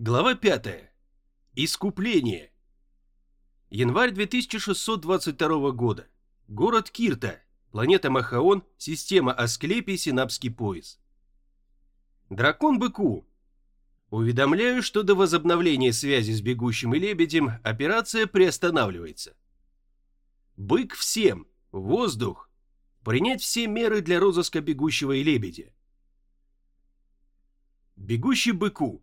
Глава 5. Искупление. Январь 2622 года. Город Кирта. Планета Махаон. Система Асклепий. Синапский пояс. Дракон Быку. Уведомляю, что до возобновления связи с бегущим и лебедем операция приостанавливается. Бык всем. Воздух. Принять все меры для розыска бегущего и лебедя. Бегущий быку.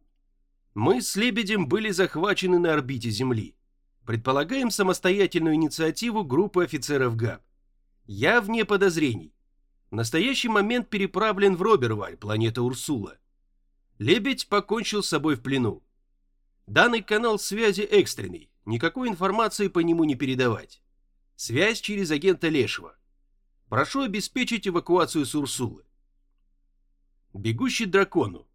Мы с Лебедем были захвачены на орбите Земли. Предполагаем самостоятельную инициативу группы офицеров ГАП. Я вне подозрений. В настоящий момент переправлен в Роберваль, планета Урсула. Лебедь покончил с собой в плену. Данный канал связи экстренный, никакой информации по нему не передавать. Связь через агента Лешего. Прошу обеспечить эвакуацию с Урсулы. Бегущий дракону.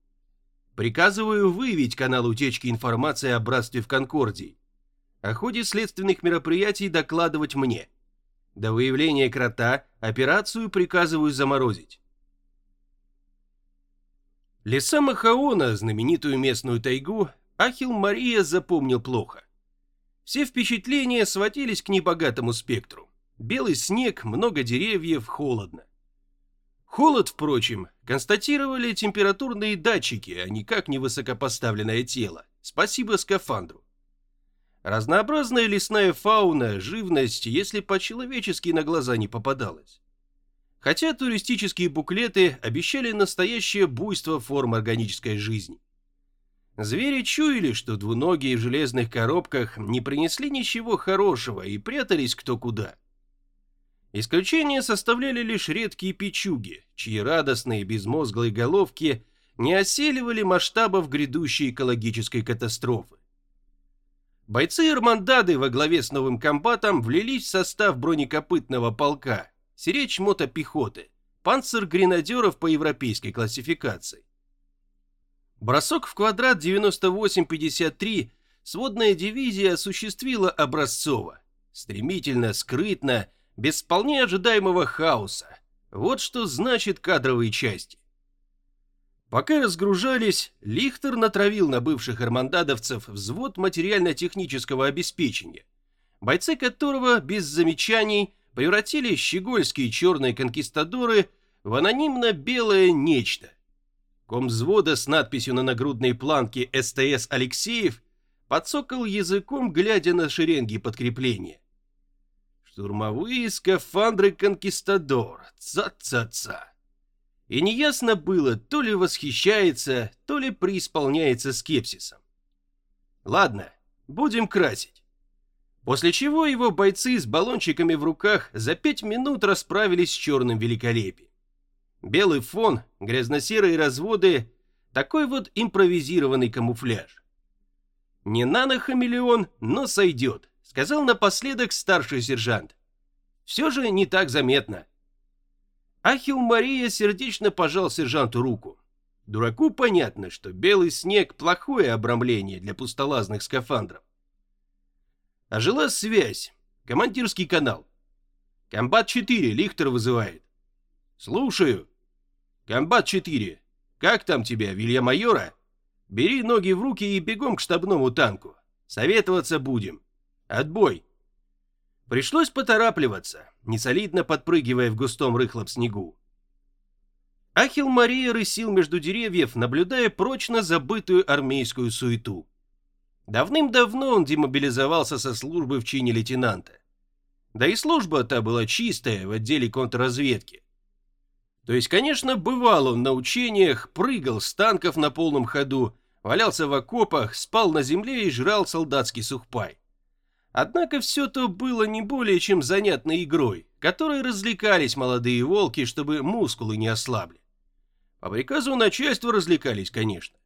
Приказываю выявить канал утечки информации о братстве в Конкордии. О ходе следственных мероприятий докладывать мне. До выявления крота операцию приказываю заморозить. Леса Махаона, знаменитую местную тайгу, Ахил Мария запомнил плохо. Все впечатления сводились к небогатому спектру. Белый снег, много деревьев, холодно. Холод, впрочем, констатировали температурные датчики, а никак не высокопоставленное тело. Спасибо скафандру. Разнообразная лесная фауна, живность, если по-человечески на глаза не попадалась. Хотя туристические буклеты обещали настоящее буйство форм органической жизни. Звери чуяли, что двуногие в железных коробках не принесли ничего хорошего и прятались кто куда. Исключение составляли лишь редкие печуги, чьи радостные безмозглые головки не оселивали масштабов грядущей экологической катастрофы. Бойцы Ирмандады во главе с новым комбатом влились в состав бронекопытного полка, сиречь мотопехоты, панцер-гренадеров по европейской классификации. Бросок в квадрат 9853 сводная дивизия осуществила образцово, стремительно, скрытно, без вполне ожидаемого хаоса. Вот что значит кадровые части. Пока разгружались, Лихтер натравил на бывших армандадовцев взвод материально-технического обеспечения, бойцы которого без замечаний превратили щегольские черные конкистадоры в анонимно белое нечто. Комзвода с надписью на нагрудной планке «СТС Алексеев» подсокал языком, глядя на шеренги подкрепления. Штурмовые скафандры Конкистадор. Ца-ца-ца. И неясно было, то ли восхищается, то ли преисполняется скепсисом. Ладно, будем красить. После чего его бойцы с баллончиками в руках за пять минут расправились с черным великолепием. Белый фон, грязно-серые разводы, такой вот импровизированный камуфляж. Не нано-хамелеон, но сойдет сказал напоследок старший сержант. Все же не так заметно. Ахил Мария сердечно пожал сержанту руку. Дураку понятно, что белый снег – плохое обрамление для пустолазных скафандров. Ожила связь. Командирский канал. Комбат-4, Лихтер вызывает. Слушаю. Комбат-4, как там тебя, Вилья-майора? Бери ноги в руки и бегом к штабному танку. Советоваться будем. Отбой. Пришлось поторапливаться, несолидно подпрыгивая в густом рыхлом снегу. Ахил Мария рысил между деревьев, наблюдая прочно забытую армейскую суету. Давным-давно он демобилизовался со службы в чине лейтенанта. Да и служба та была чистая в отделе контрразведки. То есть, конечно, бывал он на учениях, прыгал с танков на полном ходу, валялся в окопах, спал на земле и жрал солдатский сухпай. Однако все то было не более чем занятной игрой, которой развлекались молодые волки, чтобы мускулы не ослабли. По приказу начальства развлекались, конечно.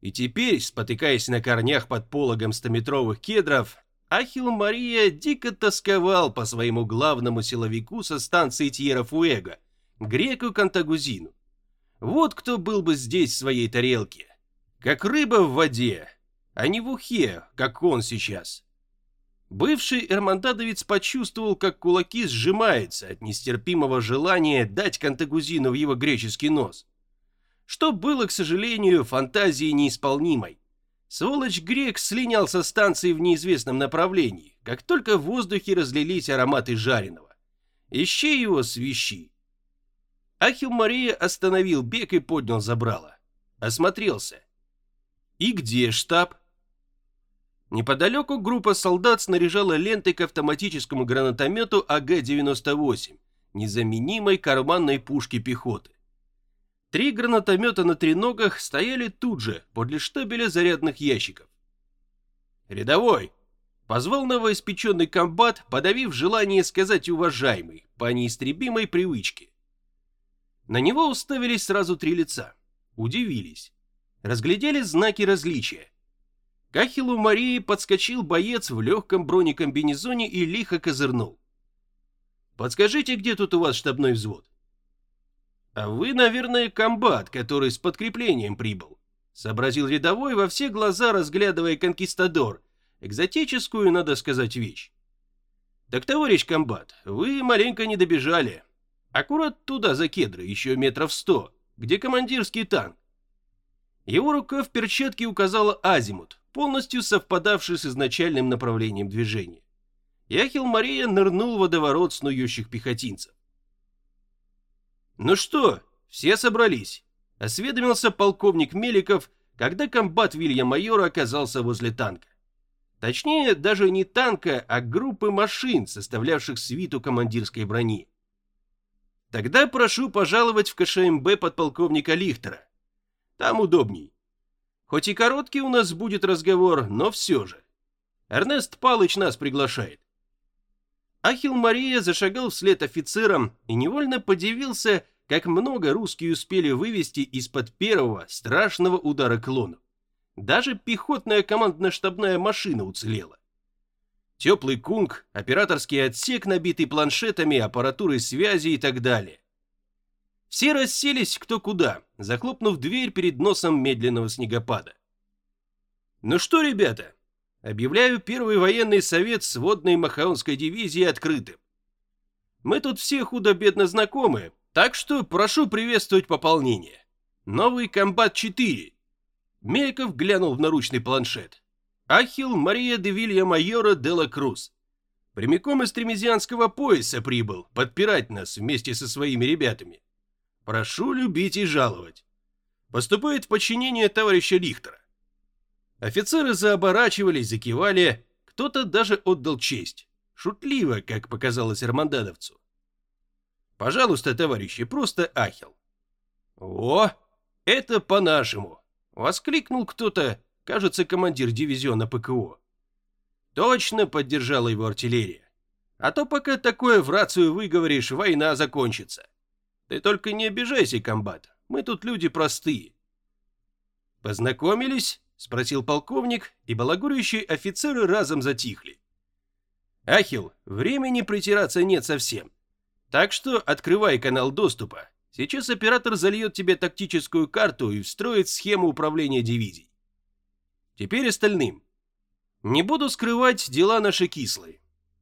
И теперь, спотыкаясь на корнях под пологом стометровых кедров, Ахил Мария дико тосковал по своему главному силовику со станции Тьера-Фуэго, греку Кантагузину. Вот кто был бы здесь в своей тарелке. Как рыба в воде, а не в ухе, как он сейчас. Бывший эрмандадовец почувствовал, как кулаки сжимаются от нестерпимого желания дать Кантагузину в его греческий нос. Что было, к сожалению, фантазией неисполнимой. Сволочь Грек слинял со станции в неизвестном направлении, как только в воздухе разлились ароматы жареного. Ищи его, свищи. Ахил Мария остановил бег и поднял забрало. Осмотрелся. И где штаб? Неподалеку группа солдат снаряжала лентой к автоматическому гранатомету АГ-98, незаменимой карманной пушки пехоты. Три гранатомета на треногах стояли тут же, подле штабеля зарядных ящиков. «Рядовой!» — позвал новоиспеченный комбат, подавив желание сказать «уважаемый» по неистребимой привычке. На него уставились сразу три лица. Удивились. Разглядели знаки различия. К Ахиллу Марии подскочил боец в легком бронекомбинезоне и лихо козырнул. «Подскажите, где тут у вас штабной взвод?» «А вы, наверное, комбат, который с подкреплением прибыл», — сообразил рядовой во все глаза, разглядывая конкистадор, экзотическую, надо сказать, вещь. «Так, товарищ комбат, вы маленько не добежали. Аккурат туда, за кедры, еще метров сто, где командирский танк. Его рука в перчатке указала азимут, полностью совпадавший с изначальным направлением движения. Яхил Мария нырнул в водоворот снующих пехотинцев. «Ну что, все собрались?» — осведомился полковник Меликов, когда комбат Вилья-майора оказался возле танка. Точнее, даже не танка, а группы машин, составлявших свиту командирской брони. Тогда прошу пожаловать в КШМБ подполковника Лихтера. Там удобней. Хоть и короткий у нас будет разговор, но все же. Эрнест Палыч нас приглашает. Ахил Мария зашагал вслед офицерам и невольно подивился, как много русские успели вывести из-под первого страшного удара клонов. Даже пехотная командно-штабная машина уцелела. Теплый кунг, операторский отсек, набитый планшетами, аппаратурой связи и так далее. Все расселись кто куда, захлопнув дверь перед носом медленного снегопада. «Ну что, ребята, Объявляю первый военный совет сводной Махаонской дивизии открытым. Мы тут все худо-бедно знакомы, так что прошу приветствовать пополнение. Новый комбат-4. Мельков глянул в наручный планшет. Ахил Мария де Вилья Майора де ла Круз. Прямиком из Тремезианского пояса прибыл подпирать нас вместе со своими ребятами. Прошу любить и жаловать. Поступает подчинение товарища Лихтера. Офицеры заоборачивались, закивали, кто-то даже отдал честь. Шутливо, как показалось Армандадовцу. «Пожалуйста, товарищи, просто ахил». «О, это по-нашему!» — воскликнул кто-то, кажется, командир дивизиона ПКО. Точно поддержала его артиллерия. А то пока такое в рацию выговоришь, война закончится. Ты только не обижайся, комбат, мы тут люди простые. Познакомились? — спросил полковник, и балагурящие офицеры разом затихли. «Ахил, времени притираться нет совсем. Так что открывай канал доступа. Сейчас оператор зальет тебе тактическую карту и встроит схему управления дивизией. Теперь остальным. Не буду скрывать, дела наши кислые.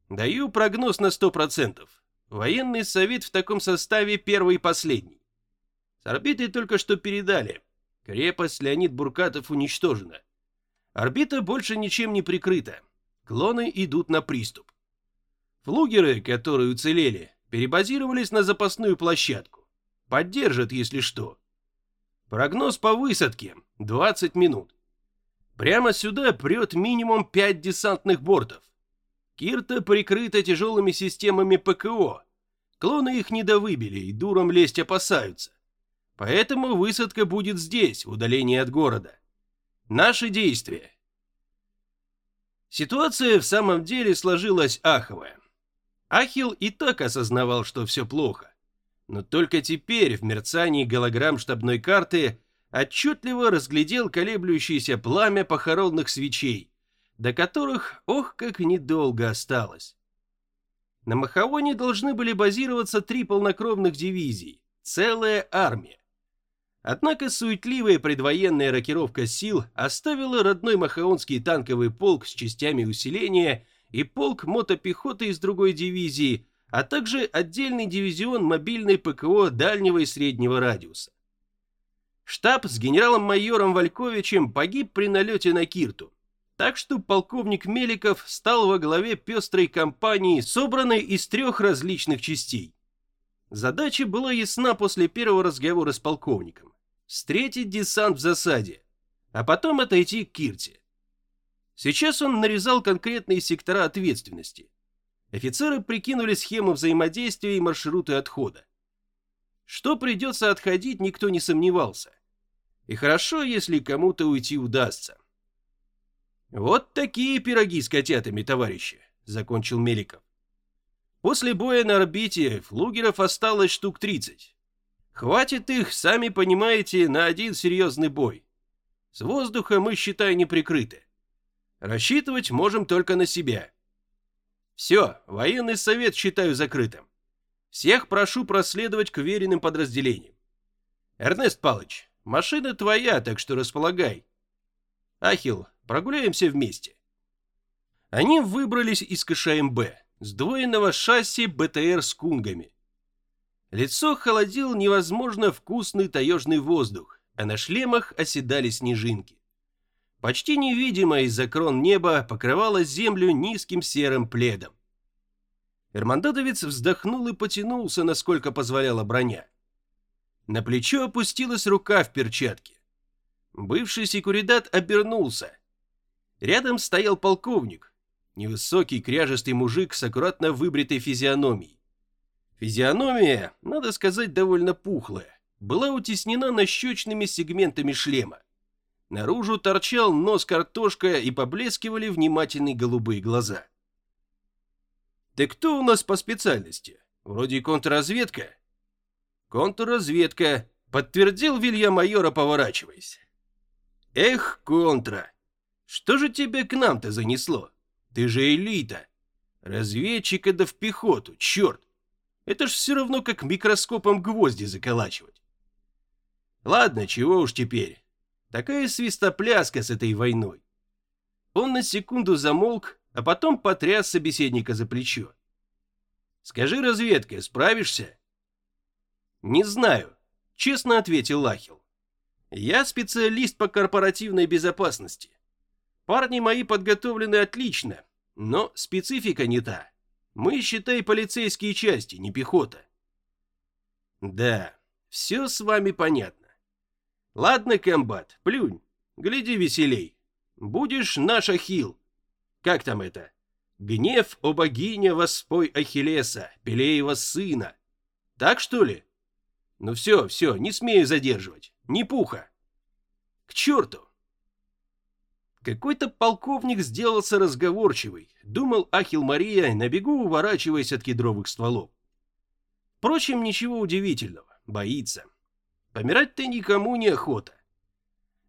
Даю прогноз на 100%. Военный совет в таком составе первый и последний. С орбиты только что передали. Крепость Леонид Буркатов уничтожена. Орбита больше ничем не прикрыта. Клоны идут на приступ. Флугеры, которые уцелели, перебазировались на запасную площадку. Поддержат, если что. Прогноз по высадке – 20 минут. Прямо сюда прет минимум 5 десантных бортов. Кирта прикрыта тяжелыми системами ПКО. Клоны их недовыбили и дуром лезть опасаются. Поэтому высадка будет здесь, в удалении от города. Наши действия. Ситуация в самом деле сложилась аховая. Ахил и так осознавал, что все плохо. Но только теперь в мерцании голограмм штабной карты отчетливо разглядел колеблющееся пламя похоронных свечей, до которых, ох, как недолго осталось. На Махаоне должны были базироваться три полнокровных дивизии, целая армия. Однако суетливая предвоенная рокировка сил оставила родной Махаонский танковый полк с частями усиления и полк мотопехоты из другой дивизии, а также отдельный дивизион мобильной ПКО дальнего и среднего радиуса. Штаб с генералом-майором Вальковичем погиб при налете на Кирту. Так что полковник Меликов стал во главе пестрой компании, собранной из трех различных частей. Задача была ясна после первого разговора с полковником. Встретить десант в засаде, а потом отойти к Кирте. Сейчас он нарезал конкретные сектора ответственности. Офицеры прикинули схему взаимодействия и маршруты отхода. Что придется отходить, никто не сомневался. И хорошо, если кому-то уйти удастся. «Вот такие пироги с котятами, товарищи», — закончил Меликов. После боя на орбите флугеров осталось штук 30. Хватит их, сами понимаете, на один серьезный бой. С воздуха мы, считай, не прикрыты. Рассчитывать можем только на себя. Все, военный совет считаю закрытым. Всех прошу проследовать к веренным подразделениям. Эрнест Палыч, машина твоя, так что располагай. Ахил, прогуляемся вместе. Они выбрались из КШМБ, сдвоенного шасси БТР с кунгами. Лицо холодил невозможно вкусный таежный воздух, а на шлемах оседали снежинки. Почти невидимо из-за крон неба покрывало землю низким серым пледом. Эрмандадовец вздохнул и потянулся, насколько позволяла броня. На плечо опустилась рука в перчатке. Бывший секуридат обернулся. Рядом стоял полковник, невысокий кряжестый мужик с аккуратно выбритой физиономией. Физиономия, надо сказать, довольно пухлая, была утеснена нащечными сегментами шлема. Наружу торчал нос картошка и поблескивали внимательные голубые глаза. «Ты кто у нас по специальности? Вроде контрразведка?» «Контрразведка», — подтвердил Вилья майора, поворачиваясь. «Эх, контра, что же тебя к нам-то занесло? Ты же элита. Разведчика да в пехоту, черт. Это ж все равно как микроскопом гвозди заколачивать. Ладно, чего уж теперь. Такая свистопляска с этой войной. Он на секунду замолк, а потом потряс собеседника за плечо. «Скажи, разведка, справишься?» «Не знаю», — честно ответил Лахил. «Я специалист по корпоративной безопасности. Парни мои подготовлены отлично, но специфика не та. Мы, считай, полицейские части, не пехота». «Да, все с вами понятно. Ладно, комбат, плюнь, гляди веселей. Будешь наш Ахил. Как там это? Гнев о богине воспой Ахиллеса, Пелеева сына. Так что ли? Ну все, все, не смею задерживать. Не пуха. К черту. Какой-то полковник сделался разговорчивый, думал Ахил Мария, на бегу уворачиваясь от кедровых стволов. Впрочем, ничего удивительного, боится. Помирать-то никому не охота.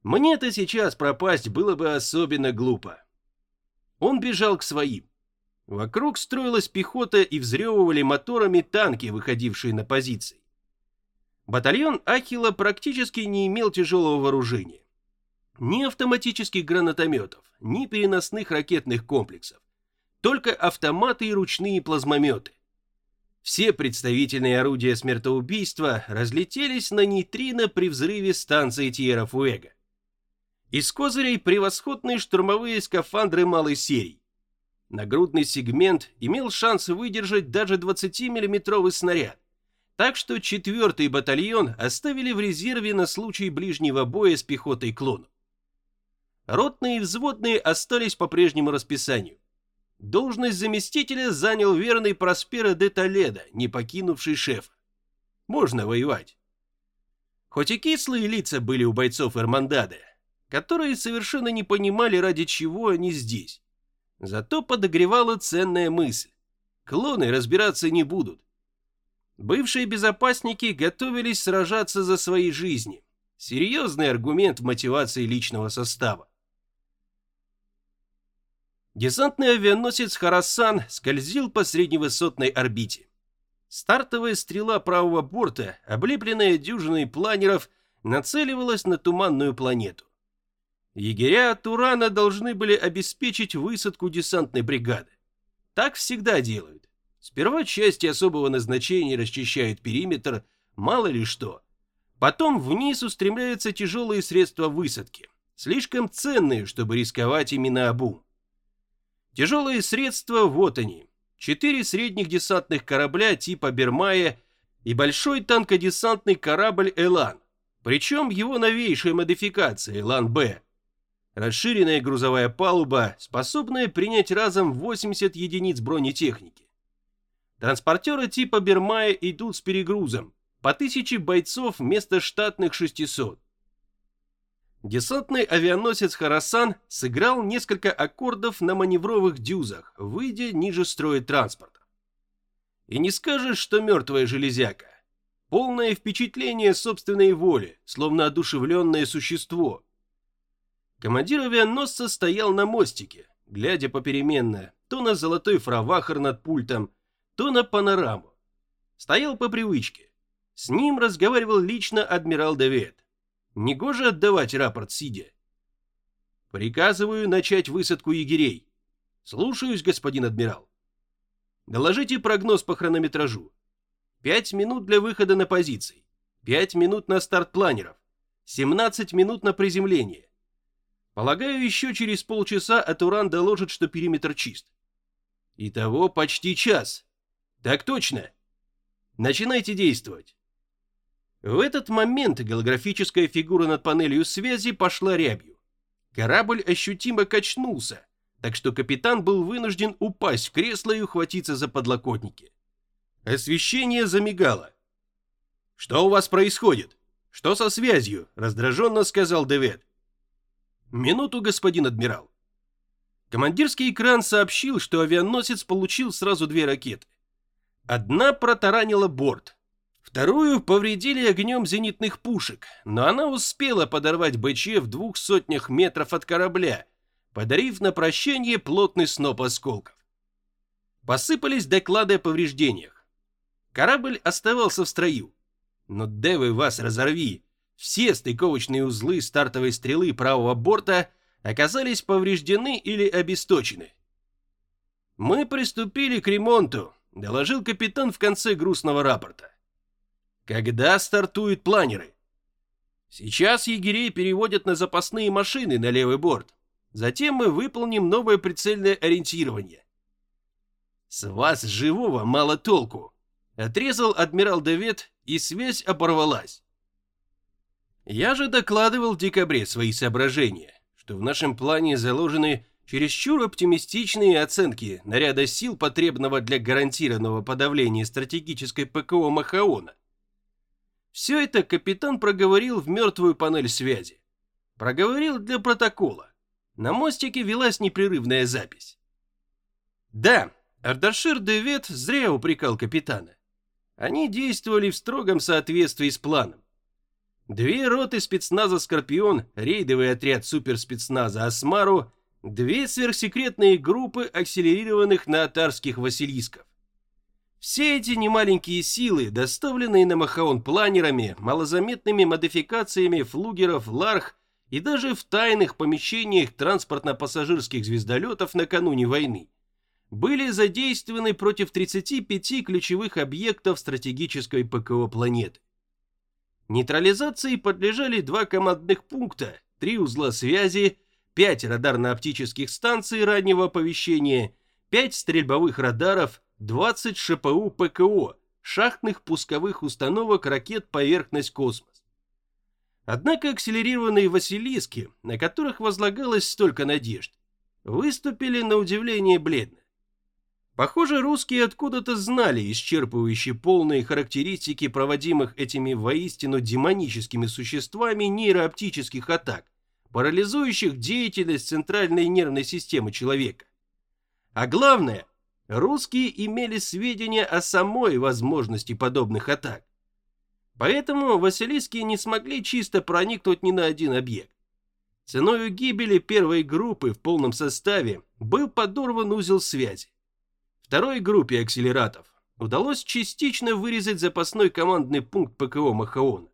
Мне-то сейчас пропасть было бы особенно глупо. Он бежал к своим. Вокруг строилась пехота и взрёвывали моторами танки, выходившие на позиции. Батальон Ахила практически не имел тяжелого вооружения. Ни автоматических гранатометов, ни переносных ракетных комплексов. Только автоматы и ручные плазмометы. Все представительные орудия смертоубийства разлетелись на нейтрино при взрыве станции Тьера-Фуэго. Из козырей превосходные штурмовые скафандры малой серии. Нагрудный сегмент имел шанс выдержать даже 20-миллиметровый снаряд, так что 4-й батальон оставили в резерве на случай ближнего боя с пехотой клону. Ротные и взводные остались по прежнему расписанию. Должность заместителя занял верный Проспера де Толедо, не покинувший шефа. Можно воевать. Хоть и кислые лица были у бойцов Эрмандады, которые совершенно не понимали, ради чего они здесь. Зато подогревала ценная мысль. Клоны разбираться не будут. Бывшие безопасники готовились сражаться за свои жизни. Серьезный аргумент мотивации личного состава. Десантный авианосец «Харасан» скользил по средневысотной орбите. Стартовая стрела правого борта, облепленная дюжиной планеров, нацеливалась на туманную планету. Егеря Турана должны были обеспечить высадку десантной бригады. Так всегда делают. Сперва части особого назначения расчищают периметр, мало ли что. Потом вниз устремляются тяжелые средства высадки, слишком ценные, чтобы рисковать ими на обум. Тяжелые средства вот они. Четыре средних десантных корабля типа Бермая и большой танкодесантный корабль «Элан», причем его новейшая модификация «Элан-Б». Расширенная грузовая палуба, способная принять разом 80 единиц бронетехники. Транспортеры типа Бермая идут с перегрузом, по тысяче бойцов вместо штатных 600. Десантный авианосец «Харасан» сыграл несколько аккордов на маневровых дюзах, выйдя ниже строя транспорта. И не скажешь, что мертвая железяка. Полное впечатление собственной воли, словно одушевленное существо. Командир авианосца стоял на мостике, глядя попеременно то на золотой фравахар над пультом, то на панораму. Стоял по привычке. С ним разговаривал лично адмирал Девет. Негоже отдавать рапорт сидя. Приказываю начать высадку егерей. Слушаюсь, господин адмирал. Доложите прогноз по хронометражу. Пять минут для выхода на позиции. Пять минут на старт планеров. 17 минут на приземление. Полагаю, еще через полчаса Атуран доложит, что периметр чист. Итого почти час. Так точно. Начинайте действовать. В этот момент голографическая фигура над панелью связи пошла рябью. Корабль ощутимо качнулся, так что капитан был вынужден упасть в кресло и ухватиться за подлокотники. Освещение замигало. «Что у вас происходит? Что со связью?» – раздраженно сказал Девет. «Минуту, господин адмирал». Командирский экран сообщил, что авианосец получил сразу две ракеты. Одна протаранила борт, Вторую повредили огнем зенитных пушек, но она успела подорвать БЧ в двух сотнях метров от корабля, подарив на прощание плотный сноп осколков. Посыпались доклады о повреждениях. Корабль оставался в строю. Но девы вас разорви, все стыковочные узлы стартовой стрелы правого борта оказались повреждены или обесточены. «Мы приступили к ремонту», — доложил капитан в конце грустного рапорта. Когда стартуют планеры? Сейчас егерей переводят на запасные машины на левый борт. Затем мы выполним новое прицельное ориентирование. С вас живого мало толку. Отрезал адмирал Девет, и связь оборвалась. Я же докладывал в декабре свои соображения, что в нашем плане заложены чересчур оптимистичные оценки наряда сил, потребного для гарантированного подавления стратегической ПКО Махаона. Все это капитан проговорил в мертвую панель связи. Проговорил для протокола. На мостике велась непрерывная запись. Да, Ардашир Девет зря упрекал капитана. Они действовали в строгом соответствии с планом. Две роты спецназа «Скорпион», рейдовый отряд суперспецназа «Осмару», две сверхсекретные группы акселерированных на атарских «Василисков». Все эти немаленькие силы, доставленные на Махаон планерами, малозаметными модификациями флугеров Ларх и даже в тайных помещениях транспортно-пассажирских звездолетов накануне войны, были задействованы против 35 ключевых объектов стратегической ПКО планеты. Нейтрализации подлежали два командных пункта, три узла связи, пять радарно-оптических станций раннего оповещения, пять стрельбовых радаров – 20 ШПУ ПКО, шахтных пусковых установок ракет «Поверхность-космос». Однако акселерированные «Василиски», на которых возлагалось столько надежд, выступили на удивление бледно. Похоже, русские откуда-то знали исчерпывающие полные характеристики проводимых этими воистину демоническими существами нейрооптических атак, парализующих деятельность центральной нервной системы человека. А главное – русские имели сведения о самой возможности подобных атак. Поэтому Василиски не смогли чисто проникнуть ни на один объект. Ценой гибели первой группы в полном составе был подорван узел связи. Второй группе акселератов удалось частично вырезать запасной командный пункт ПКО Махаона.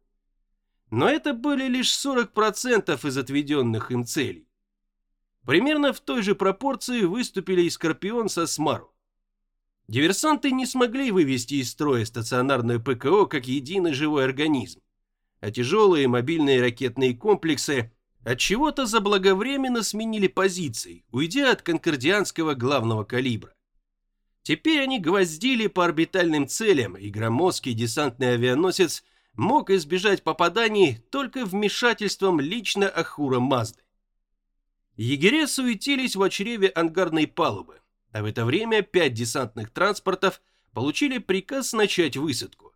Но это были лишь 40% из отведенных им целей. Примерно в той же пропорции выступили и Скорпион со Смару. Диверсанты не смогли вывести из строя стационарную ПКО как единый живой организм. а тяжелые мобильные ракетные комплексы от чего то заблаговременно сменили позиции, уйдя от конкордианского главного калибра. Теперь они гвоздили по орбитальным целям, и громоздкий десантный авианосец мог избежать попаданий только вмешательством лично Ахура Мазды. Егеря суетились в чреве ангарной палубы, а в это время пять десантных транспортов получили приказ начать высадку.